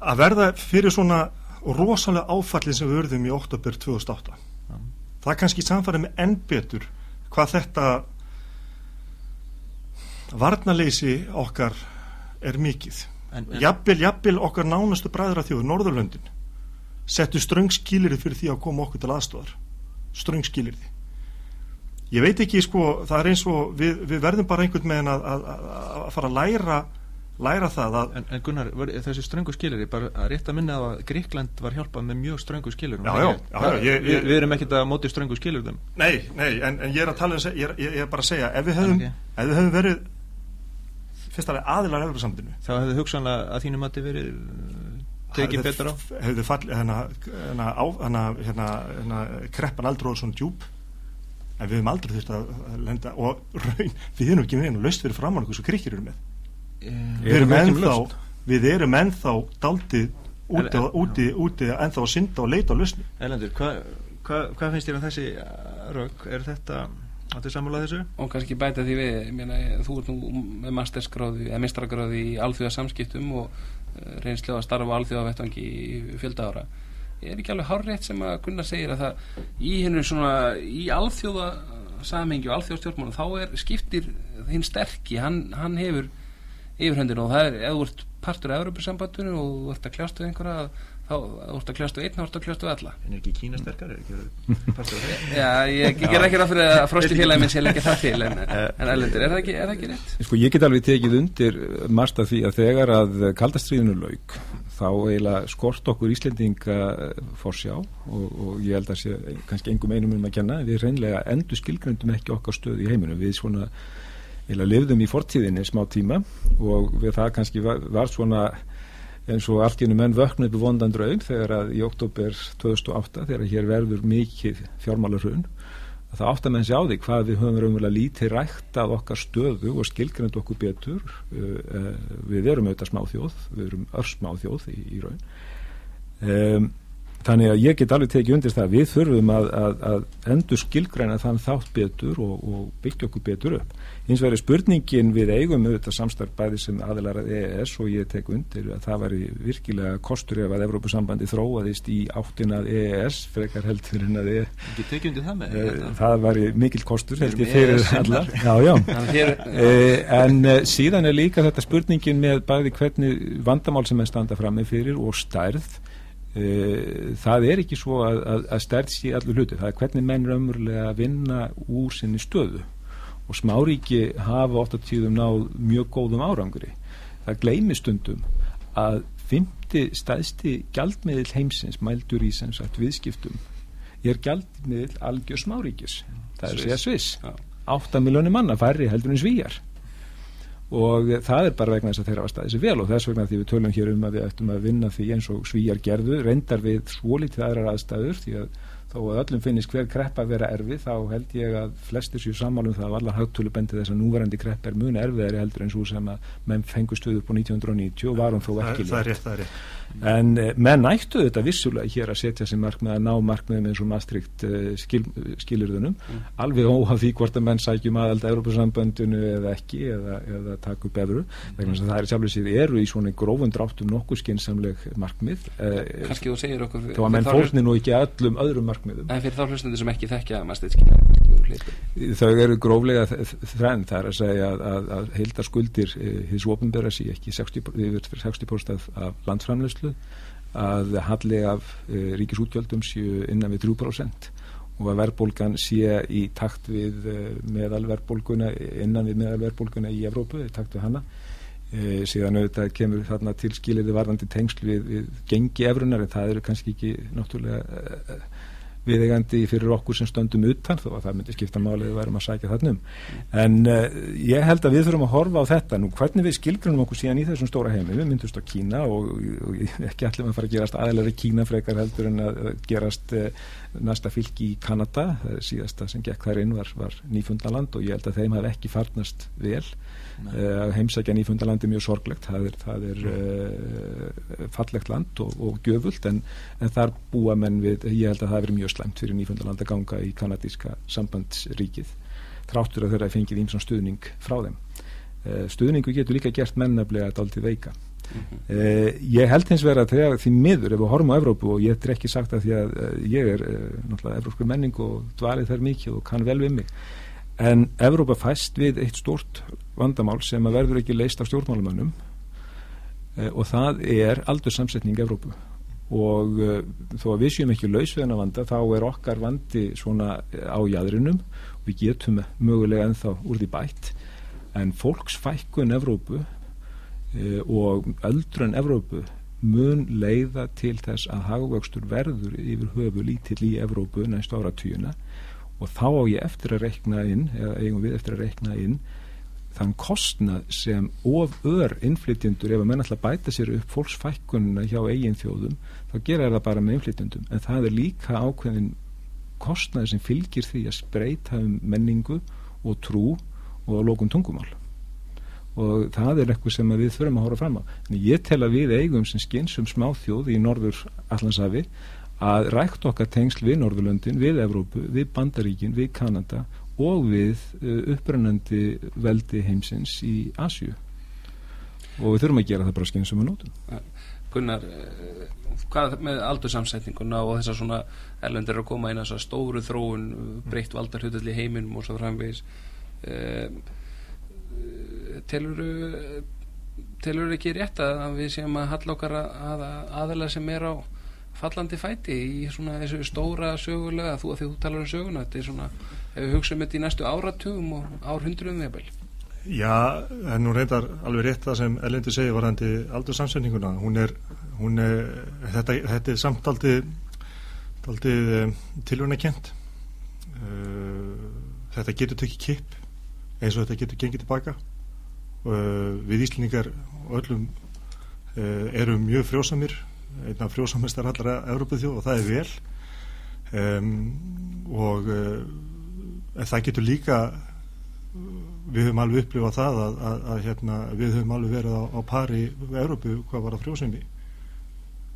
að verða fyrir svona rosalega áfallin sem við verðum í oktober 2008 ja. það er kannski samfarið með enn betur hvað þetta varnaleysi okkar er mikið. En, en, jafnvel, jafnvel okkar nánastu bræðra þjóður, Norðurlöndin settu ströngskýlirði fyrir því að koma okkur til aðstofar ströngskýlirði ég veit ekki sko, það er eins og við, við verðum bara einhvern veginn að, að, að fara að læra læra það að En, en Gunnar, þessi ströngu skilir bara að rétt að minna að Gríkland var hjálpað með mjög ströngu skilir Já, já, já ég, við, við erum ekkert að móti ströngu skilir þeim Nei, nei, en, en ég er að tala um ég ég er bara að segja, ef við höfum okay. ef við höfum verið fyrst aðeins aðilar efursamtinu þá hefðu hugsanlega að þínum að þið verið uh, tekið betur á? hefðu fallið hérna, hérna, hérna, hérna kreppan aldrei og svona djúb en við höfum aldrei þurft að lenda og raun, við erum ekki með einu löst fyrir framann okkur sem krikkir eru með um, við erum ennþá við erum ennþá daldið úti, úti, úti ennþá að synda og leita á löstni Erlendur, hvað hva, hva finnst þér um þessi rauk? Er þetta áttu samanlega þessu? Og kannski bæta því við mena, þú ert nú með masterskráði eða mistragráði í alþjóða samskiptum og reynslega að starfa alþjóða vettvangi í fjölda ára er ekki alveg hárreitt sem að Gunnar segir að það í hennu svona í alþjóða samhengi og alþjóðstjórnmála þá er skiptir hinn sterkki, hann, hann hefur yfirhöndinu og það er, eða ert partur af Európa-sambandinu og ert að kljástu einhverja þá ert að kljástu einn, þá ert að kljástu alla En er ekki Kína sterkar? Er ekki? Já, ég ger ekki ráð fyrir að frosti félagi minn sé leggja það til en, en ellendur, er það ekki, er það ekki rétt? Sko ég get alveg tekið undir marst af því að þegar að kaldastriðinu laug þá eiginlega skort okkur Íslendinga fórsjá og, og ég held að sé kannski engum einum um að kenna við reynlega endur skilgröndum ekki okkar stöð í heiminu við svona eða lifðum í fortíðinni smá tíma og við það kannski var, var svona eins og allt í ennum menn vöknu upp í vondan draun þegar að í oktober 2008 þegar hér verður mikið fjármálarhraun það átt að menn sé á því hvað við höfum raunverulega lítið rækt að okkar stöðu og skilgrend okkur betur uh, við erum auðvitað smáþjóð við erum örsmáþjóð í, í raun um, Þannig að ég get alveg tekið undir það við þurfum að, að, að endur skilgræna þann þátt betur og, og byggja okkur betur upp. Hins vegar er spurningin við eigum auðvitað samstarf bæði sem aðilar að EES og ég tek undir að það væri virkilega kostur ef að Evrópusambandi þróaðist í áttinað EES frekar heldur en að e undir það með? E, það væri mikil kostur held ég fyrir e allar. Já, já. e, en e, síðan er líka þetta spurningin með bæði hvernig vandamál sem er standa fram með fyrir og stærð Eh, það er ekki svo að, að, að stærðs í allur hluti, það er hvernig menn raunverulega vinna úr sinni stöðu og smáríki hafa ofta tíðum náð mjög góðum árangri. Það gleimi stundum að fymti stæðsti gjaldmiðil heimsins mældur í sem sagt viðskiptum er gjaldmiðil algjör smáríkis. Það er að segja Sviss. 8 miljónir manna færri heldur en svíjar og það er bara vegna þess að þeirra var staðið sér vel og þess vegna því við tölum hér um að við ættum að vinna því eins og svíjar gerðu reyndar við svolítið aðrar aðstæður því að þó að öllum finnist hver krepp að vera erfið þá held ég að flestir séu sammálum það að allar hagtölu bendi þess að núverandi krepp er muni erfiðari heldur en svo sem að menn fengur stöðu på 1990 og varum þó ekki það er rétt, það er rétt en eh, menn ættu þetta vissulega hér að setja sér markmið að ná markmiðum eins og mastrikt eh, skil, skilurðunum mm. alveg óhaf því hvort að menn sækjum aðald að Európa-samböndinu eða ekki eða, eða takk upp efru vegna að það er sjálfur sér eru í svona grófund ráttum nokkuð skinsamleg markmið eh, kannski þú segir okkur að markmiðum. En fyrir þá hlustandi sem ekki þekkja mastrikt skilurðunum þau eru gróflega þrenn þar að segja að, að, að heildar skuldir hins ofinbæra sé ekki 60%, 60 af landsframlöslu áherslu að halli af uh, ríkisútgjöldum séu innan við 3% og að verðbólgan sé í takt við uh, meðalverðbólguna innan við meðalverðbólguna í Evrópu, í takt við hana. Uh, síðan auðvitað kemur þarna til skiliði varðandi tengsl við, við gengi efrunar en það eru kannski ekki náttúrulega viðegandi fyrir okkur sem stöndum utan þó að það myndi skipta málið að verðum að sækja þannum en uh, ég held að við þurfum að horfa á þetta. Nú hvernig við skilgrunum okkur síðan í þessum stóra heimi? Við myndumst á Kína og, og ekki allir maður fara að gerast aðlæri Kína frekar heldur en að gerast uh, næsta fylgi í Kanada. Síðasta sem gekk þær inn var, var Nýfundaland og ég held að þeim hafði ekki farnast vel. Uh, heimsækja nýfundalandi mjög sorglegt. Það er, það er fallegt land og, og gjöfult en, en þar búa menn við ég held að það verið mjög slemt fyrir nýfundaland að ganga í kanadíska sambandsríkið þráttur að þeirra fengið ímsan stuðning frá þeim. Uh, stuðningu getur líka gert mennablega að daldi veika. Mm -hmm. ég held hins vegar að þegar því miður ef við horfum á Evrópu og ég er ekki sagt að því að ég er náttúrulega evrópskur menning og dvalið þær mikið og kann vel við mig en Evrópa fæst við eitt stort vandamál sem að verður ekki leist af stjórnmálumannum og það er aldursamsetning Evrópu og e, þó að við séum ekki laus við hennar vanda þá er okkar vandi svona á jæðrinum og við getum mögulega ennþá úr því bætt. En fólksfækkun Evrópu e, og öldrun Evrópu mun leiða til þess að hagvöxtur verður yfir höfu lítill í Evrópu næstu áratvíuna og þá á ég eftir að rekna inn eða eigum við eftir að rekna inn þann kostnað sem of ör innflytjendur ef að menn alltaf bæta sér upp fólksfækkununa hjá eigin þjóðum þá gera það bara með innflytjendum. En það er líka ákveðin kostnað sem fylgir því að spreita um menningu og trú og að lókun tungumál. Og það er eitthvað sem við þurfum að hóra fram á. En ég tel að við eigum sem skynsum smáþjóð í norður allansafi að rækt okkar tengsl við Norðurlöndin, við Evrópu, við Bandaríkin, við Kanada og við uh, upprennandi veldi heimsins í Asju og við þurfum að gera það bara skinn sem við nótum Gunnar uh, hvað með aldursamsetninguna og þessar svona erlendir að koma inn að stóru þróun breytt valdar hlutalli heiminum og svo framvegis uh, telur telur ekki rétt að við séum að halla okkar að aðeila sem er á fallandi fæti í svona þessu stóra sögulega þú að því þú talar um söguna þetta er svona, ef við hugsaum þetta í næstu áratugum og árhundruðum við Já, en nú reyndar alveg rétt það sem Elendi segi varandi aldur samsendinguna, hún er, hún er þetta, þetta er samt aldrei kent uh, þetta getur tökki kipp eins og þetta getur gengið tilbaka uh, við Íslingar og öllum uh, erum mjög frjósamir einna frjósamestar allra Európið þjóð og það er vel. Um, og uh, það getur líka við höfum alveg upplifað það að, að, að hérna, við höfum alveg verið á, á pari við Európu hvað var að frjóðsemi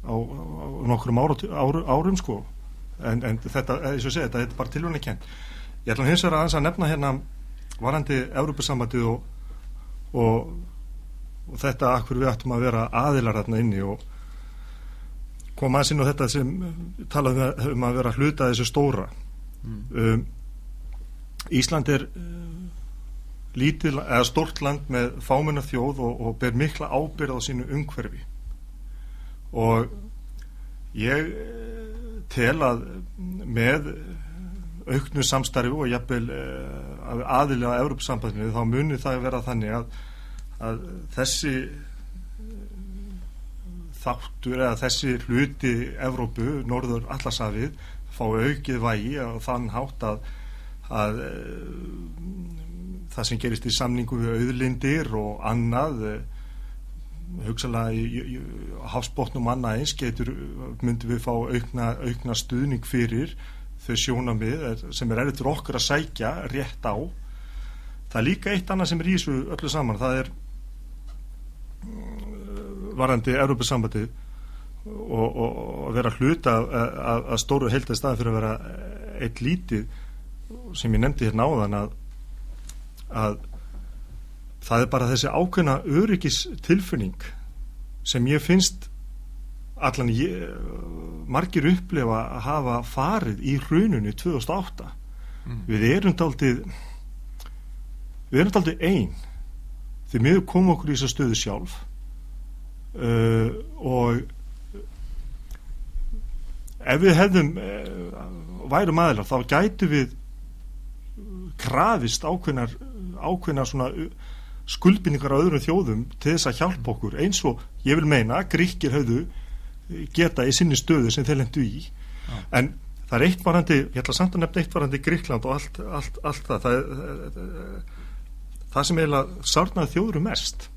á, á nokkrum ára, áru, árum sko. En, en þetta, eins og segja, þetta er bara tilvunni kent ég ætla hins vegar að, að nefna hérna varandi Európusambatið og, og, og þetta akkur við ættum að vera aðilar hérna inni og koma að sinna á þetta sem talaðum um að vera hluta þessu stóra. Mm. um, Ísland er lítil, eða stort land með fámennar þjóð og, og ber mikla ábyrð á sínu umhverfi. Og ég eh, tel að með auknu samstarfi og jafnvel eh, aðilega á Európsambandinu þá munir það að vera þannig að, að þessi þáttur eða þessi hluti Evrópu, Norður Allasafið fá aukið vægi og þann hátt að, að það sem gerist í samningu við auðlindir og annað eh, hugsalega hafsbótnum annað eins getur myndum við fá aukna, aukna stuðning fyrir þau sjónamið sem er erður okkur að sækja rétt á. Það er líka eitt annað sem er í þessu öllu saman það er mm, varandi Európa-sambandi og, og, og vera hluta að stóru heildið staði fyrir að vera eitt lítið sem ég nefndi hérna áðan að að það er bara þessi ákveðna öryggis tilfunning sem ég finnst allan ég, margir upplefa að hafa farið í hrununni 2008 mm. við erum daldið við erum daldið einn því miður komum okkur í þessa stöðu sjálf. Uh, og ef við hefðum uh, værum aðeins þá gætu við krafist ákveðnar ákveðna svona skuldbynningar á öðrum þjóðum til þess að hjálpa okkur. Eins og ég vil meina að gríkir höfðu geta í sinni stöðu sem þeir lendu í. Ja. en það er eitt varandi, ég ætla samt að nefna eitt varandi Gríkland og allt, allt, allt það. Það, það það sem eiginlega sárnaði þjóður mest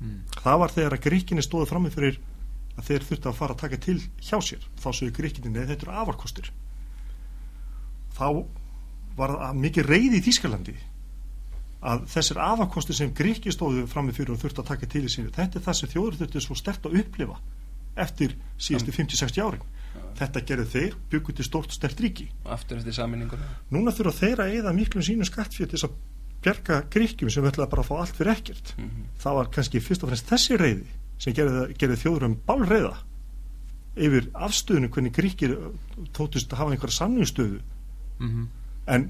mm. það var þegar að gríkinni stóði fram með fyrir að þeir þurfti að fara að taka til hjá sér. Þá í gríkinni, neð þetta eru afarkostir. Þá var mikið reyði í Þýskalandi að þessir afakosti sem Gríki stóðu fram með fyrir og þurfti að taka til í sínu þetta er það sem þjóður þurfti svo stert að upplifa eftir síðustu 50-60 árin ja. þetta gerðu þeir byggur til stort stert ríki aftur eftir saminningur núna þurfa þeir að eða miklum sínu skattfjöld til þess að bjerga Gríkjum sem ætlaði bara að fá allt fyrir ekkert mm -hmm. það var kannski fyrst og fremst þessi reyði sem gerði, gerði þjóður um bálreiða yfir afstöðinu hvernig Gríkir tótust að hafa einhverja sannugstöðu mm -hmm. En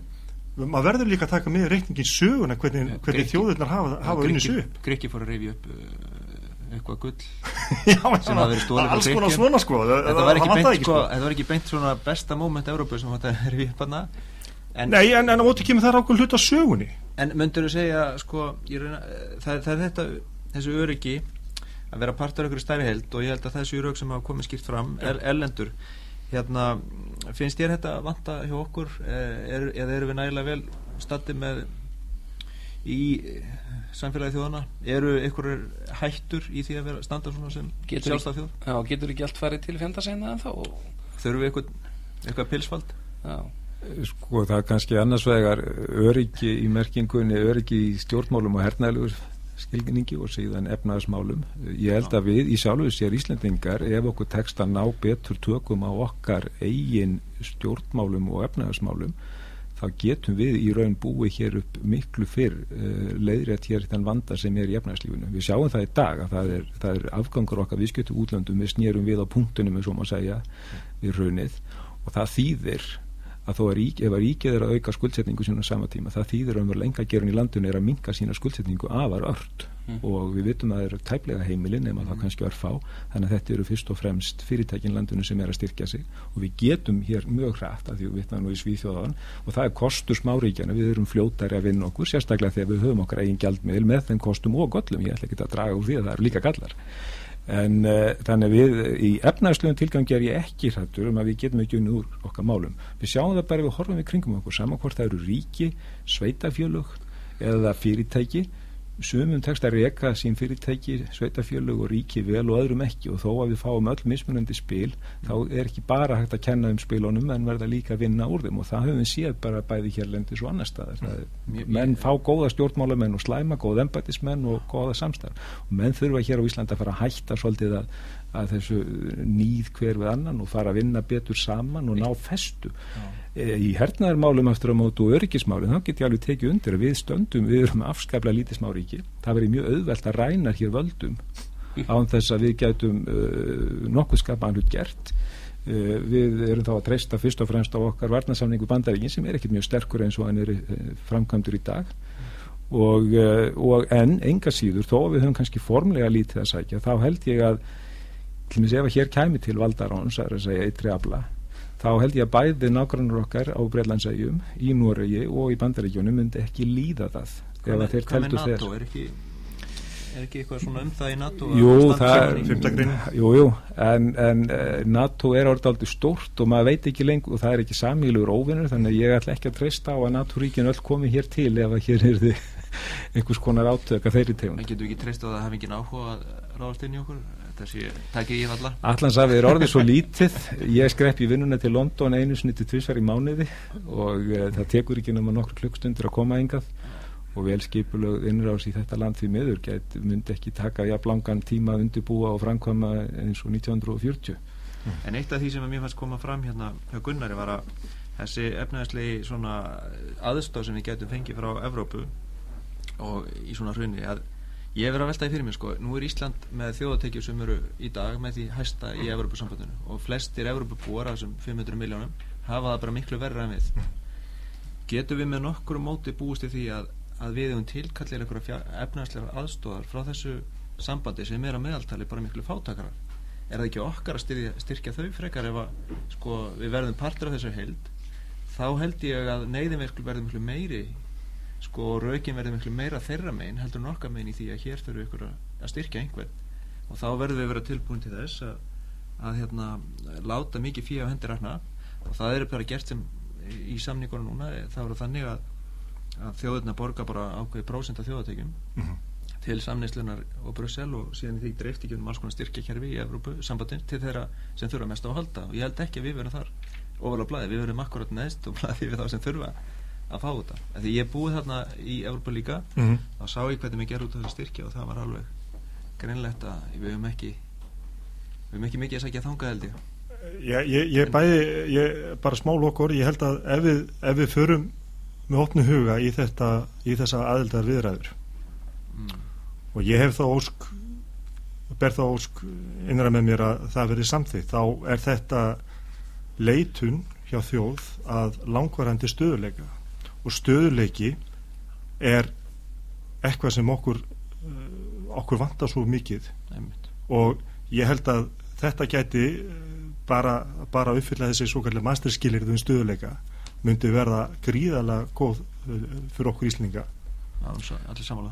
maður verður líka að taka með reikningin söguna hvernig, ja, hvernig þjóðurnar hafa, hafa unni sög Greki fór að reyfi upp uh, eitthvað gull já, sem hafa verið stólið alls konar svona sko. Þetta var ekki beint, sko, sko. ekki beint svona besta móment Európa sem er reyfi upp en, Nei, en, en á móti kemur það rákvæm hlut á sögunni. En myndur þú segja sko, reyna, það, það er þetta þessu öryggi að vera partur af einhverju stærri held og ég held að þessu örygg sem hafa komið skýrt fram er ellendur hérna finnst ég þetta vanta hjá okkur? Eh, er, eða eru við nægilega vel standi með í samfélagi þjóðana eru einhverjur hættur í því að vera standa svona sem sjálfstaf þjóð? Já, getur ekki allt farið til fjöndasenna en þá þurfum við eitthvað, eitthvað pilsfald? Já. Sko það er kannski annars vegar öryggi í merkingunni, öryggi í stjórnmálum og hernælugur skilningi og síðan efnaðismálum. Ég held að við í sjálfu sér Íslandingar ef okkur tekst að ná betur tökum á okkar eigin stjórnmálum og efnaðismálum þá getum við í raun búið hér upp miklu fyrr uh, leiðrétt hér þann vanda sem er í efnæðslífinu. Við sjáum það í dag að það er, það er afgangur okkar viðskjötu útlöndum við snýrum við á punktunum, eins og maður segja, við raunið og það þýðir að þó að rík, ef að ríkið er að auka skuldsetningu sína sama tíma, það þýðir að lenga gerun í landinu er að minga sína skuldsetningu afar ört. Mm. og við vitum að það eru tæplega heimilin nema mm. það kannski var fá þannig að þetta eru fyrst og fremst fyrirtækin landinu sem er að styrkja sig. Og við getum hér mjög hrætt að því við vitnaðum nú í Svíþjóðan og það er kostur smáríkjana, við erum fljótari að vinna okkur sérstaklega þegar við höfum okkar eigin gjaldmiðil með þeim kostum og gollum, ég ætla ekki að draga úr því að það eru líka gallar en uh, þannig við í efnæðslegum tilgangi er ég ekki hrættur um að við getum ekki unni úr okkar málum. Við sjáum það bara við horfum við kringum okkur. Saman hvort það eru ríki, sveitafjölug eða fyrirtæki sumum tekst að reyka sín fyrirtæki sveitafjölug og ríki vel og öðrum ekki. Og þó að við fáum öll mismunandi spil þá er ekki bara hægt að kenna um spilunum en verða líka að vinna úr þeim. Og það höfum við séð bara bæði hérlendis og annar staðar. Mm. menn fá góða stjórnmálamenn og slæma góða embætismenn og góða samstarf. Og menn þurfa hér á Íslanda að fara að hætta svolítið að að þessu nýð hver við annan og fara að vinna betur saman og ná festu. E, í hernaðarmálum eftir að mótu og öryggismálum þá get ég alveg tekið undir að við stöndum við erum afskaplega lítið smáríki. Það verið mjög auðvelt að ræna hér völdum án þess að við gætum uh, nokkuð skapanlut gert. Uh, við erum þá að treysta fyrst og fremst á okkar varnasamningu bandaríkin sem er ekkit mjög sterkur eins og hann er uh, framkvæmdur í dag. Og, og en enga síður þó við höfum kannski formlega lítið að sækja þá held ég að til og með ef að hér kæmi til valdaráns að segja eitri afla þá held ég að bæði nákvæmur okkar á Breitlandsegjum í Noregi og í Bandaríkjónum myndi ekki líða það Hvað með, hvað með NATO? Er ekki, er ekki eitthvað svona um það í NATO? Jú, það, jú, jú en, en uh, NATO er orðið aldrei stórt og maður veit ekki lengur og það er ekki samílur óvinnur þannig að ég ætla ekki að treysta á að NATO-ríkin öll komi hér til ef að hér er þið einhvers konar átök að þeirri tegund Við ekki treysta á það að hafa engin áhuga að ráðast inn í okkur? þessi takki í valla Allansafi er orðið svo lítið ég skrepp í vinnuna til London einu snitti tvísvar í mánuði og uh, það tekur ekki náma nokkur klukkstundur að koma engað og vel skipulög innráðs í þetta land því miður get, myndi ekki taka jafn langan tíma að undirbúa og framkvæma eins og 1940 mm. En eitt af því sem að mér fannst koma fram hérna hjá Gunnari var að þessi efnæðislegi svona aðstóð sem við getum fengið frá Evrópu og í svona hrunni að Ég verði að veltaði fyrir mig sko, nú er Ísland með þjóðatekjur sem eru í dag með því hæsta í Evropasambandinu og flestir Evropabúar af þessum 500 miljónum hafa það bara miklu verra en við. Getur við með nokkru móti búist í því að, að við hefum tilkallir einhverja efnarslegar aðstóðar frá þessu sambandi sem er að meðaltali bara miklu fátakarar? Er það ekki okkar að styrkja, styrkja þau frekar ef að sko, við verðum partur af þessu held? Þá held ég að neyðin verður miklu meiri sko raukin verður miklu meira þeirra megin heldur en okkar megin í því að hér þurfum ykkur að styrkja einhvern. Og þá verður við að vera tilbúin til þess að, að hérna, láta mikið fyrir á hendir aðna og það er bara gert sem í samningunum núna það verður þannig að, að þjóðurna borga bara ákveði prósent af þjóðatökjum mm -hmm. til samneislunar og Brussel og síðan því dreift ekki um alls konar styrkjakerfi í Evrópu sambandin til þeirra sem þurfa mest á að halda. Og ég held ekki að við verðum þar ofalega blæði, við verðum akkurat neðst og blæði við þá sem þurfa að fá þetta því ég búið þarna í Európa líka mm -hmm. þá sá ég hvernig mér gerði út þessu styrkja og það var alveg greinlegt að við höfum ekki við höfum ekki mikið að segja þanga held ég Ég, ég, ég bæði ég, bara smá lokur, ég held að ef við, ef við förum með opnu huga í þetta, í þessa aðeldar viðræður mm. og ég hef þá ósk ber þá ósk innra með mér að það verið samþýtt, þá er þetta leitun hjá þjóð að langvarandi stöðuleika og stöðuleiki er eitthvað sem okkur eh, okkur vantar svo mikið Einmitt. og ég held að þetta gæti eh, bara, bara uppfylla þessi svo kallir masterskilirðu um stöðuleika myndi verða gríðalega góð eh, fyrir okkur íslinga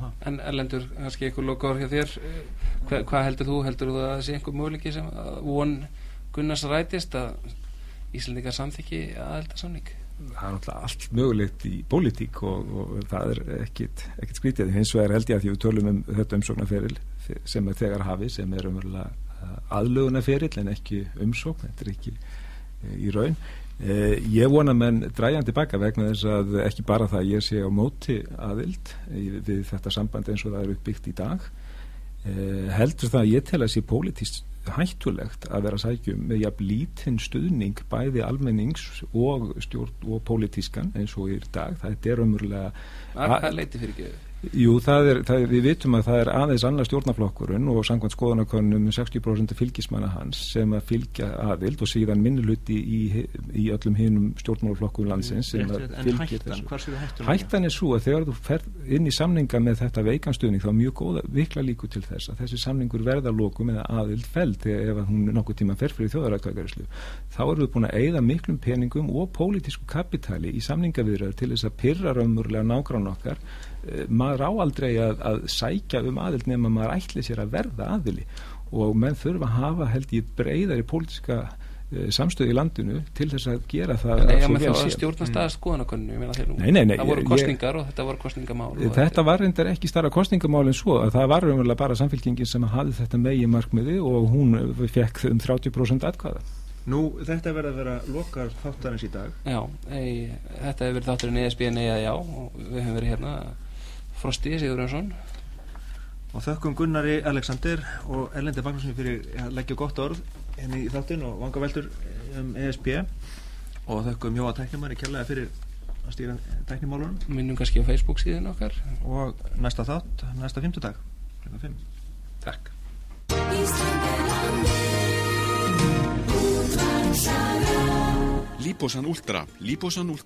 það En Erlendur, kannski einhver lokaður hjá þér Hva, hvað heldur þú? Heldur þú að það sé einhver möguleiki sem von Gunnars rætist að Íslandika samþykki aðelda samning? Það er náttúrulega allt mögulegt í pólitík og, og það er ekkit, ekkit skrítið. Hins vegar held ég að því við tölum um þetta umsóknarferil sem er þegar hafi sem er umverulega uh, aðlugunarferil en ekki umsókn, þetta er ekki e, í raun. E, ég vona menn dræjan tilbaka vegna þess að ekki bara það ég sé á móti aðild við þetta samband eins og það er uppbyggt í dag. E, heldur það að ég tel að sé pólitíst hættulegt að vera sækjum með jafn lítinn stuðning bæði almennings og stjórn og pólitískan eins og í dag. Það er umurlega að hvað leiti fyrir ekki Jú, það er, það er, við vitum að það er aðeins annað stjórnaflokkurinn og samkvæmt skoðanakonum 60% fylgismanna hans sem að fylgja aðild og síðan minnuluti í, í öllum hinnum stjórnmálaflokkum landsins sem að fylgja þessu. hættan? Hættan er svo að þegar þú fer inn í samninga með þetta veikanstuðning þá er mjög góða vikla líku til þess að þessi samningur verða lokum eða aðild feld ef að hún nokkuð tíma fer fyrir þjóðarætkvækarislu þá eru við búin að eigða miklum peningum og pólitísku kapitali í samningaviðræður til þess að pyrra raunmurlega nágrann okkar maður á aldrei að, að sækja um aðild nema maður ætli sér að verða aðili og menn þurfa að hafa held ég breyðari pólitíska uh, samstöð í landinu til þess að gera það svo með vel þá sé. stjórnast að skoðanakonnu Nei, nei, nei, Það voru ég- kostningar og þetta voru kostningamál og Þetta var reyndar ekki starra kostningamál en svo að það var raunverulega bara samfélkingin sem hafði þetta megi markmiði og hún fekk um 30% atkvæða. Nú, þetta verða að vera lokar þáttarins í dag Já, ei, þetta hefur verið þátturinn ESB neða já og við höfum verið hérna Frosti Sigurðarsson og þökkum Gunnari Alexander og Erlendi Magnússon fyrir að leggja gott orð henni í þáttin og vanga veldur um ESB og þökkum Jóa Tæknimanni kærlega fyrir að stýra tæknimálunum. Minnum kannski á Facebook síðan okkar. Og næsta þátt, næsta fimmtudag klukkan 5 Takk. Líbósan Últra, Líbósan Últra